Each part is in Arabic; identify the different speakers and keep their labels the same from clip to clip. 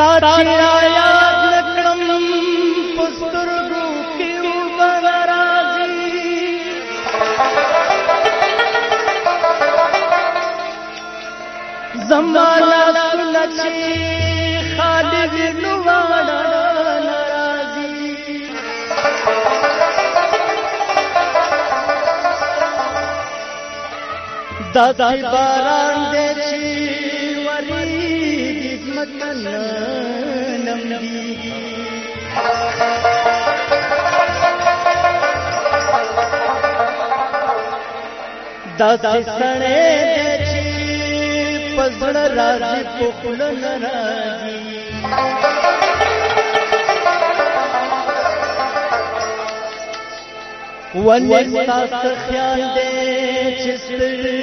Speaker 1: تا چې یاد نکړم پسترګو کې وبرازي زمانہ سنچي خالد نواړه ناراضي داسې باران وری مکن نمدي داسې سړې دې چې پزړ راځي په خپل ناراضي ونې تاسو خیال دې چې ستړي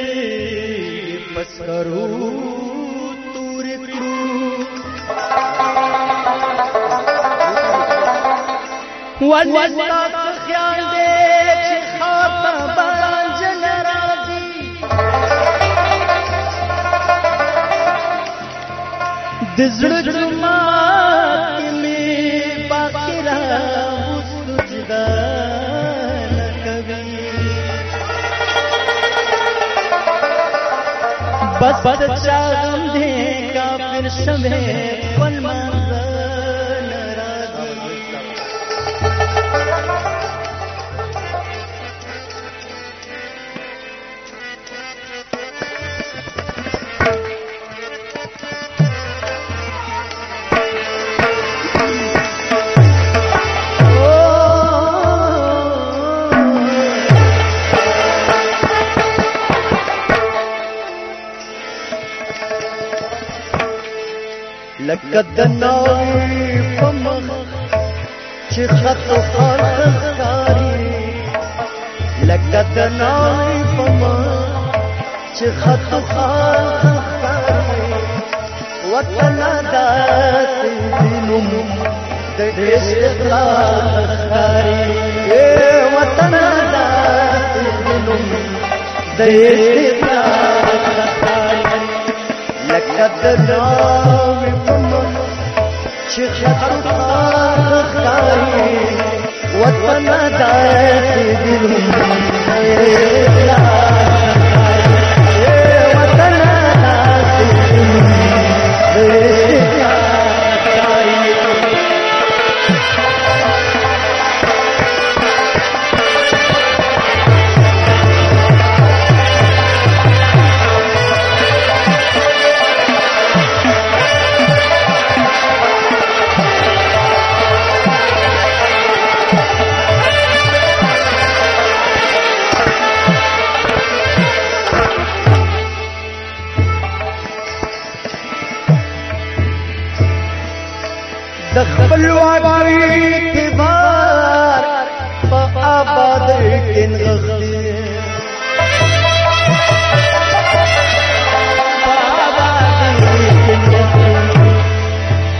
Speaker 1: پس کرو زړه جمعات می باقی را وسجدا کوي بس بس چاغم دې کافر شمه ول لکه د نوې په مخ چې خط خال ښکاري لکه د نوې په مخ چې خط خال ښکاري وطن داسې دینم د استقلال ښکاري اے وطن داسې دینم د استقلال ښکاري لکه د ناوې چې خطر ښکاري وطن داسې دلم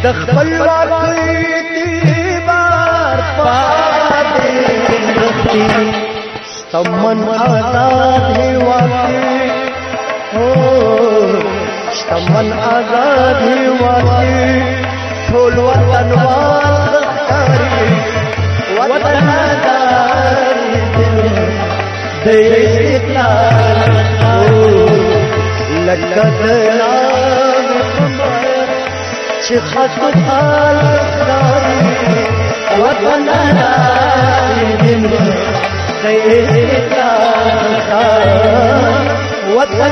Speaker 1: د خپل واقعي اعتبار په آباد کې نغښتي شتمن آزاد هیواد هو شتمن آزاد هیواد ټول وطن واخاري وطن دار د استقلال لکه نام چې خط خال خاري وطن دار د استقلال وطن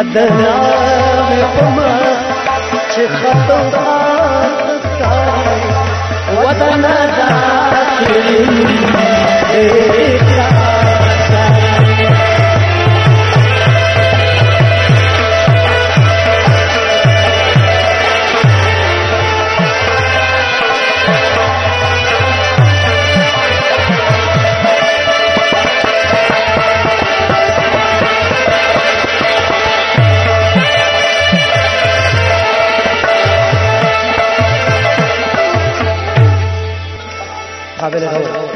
Speaker 1: ودن دا پما چختا دا قابل غور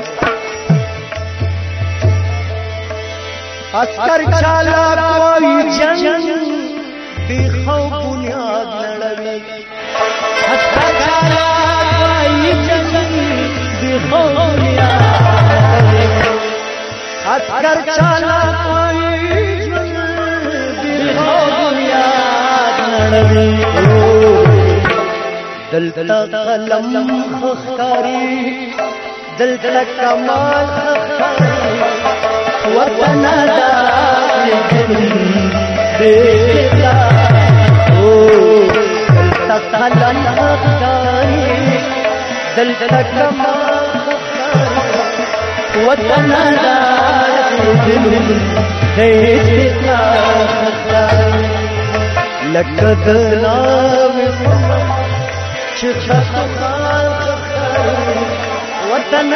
Speaker 1: اسکر چالا کوئی جنگ بے خوف بنیاد نڑوی اسکر چالا کوئی جنگ بے خوف بنیاد اسکر چالا کوئی جنگ خوف بنیاد نڑوی دلتا قلم خخکاری دلتا کمال خخکاری وطن داخل دیتا دلتا قلم خخکاری دلتا کمال خخکاری وطن داخل دیتا خخکاری لکد نام وطن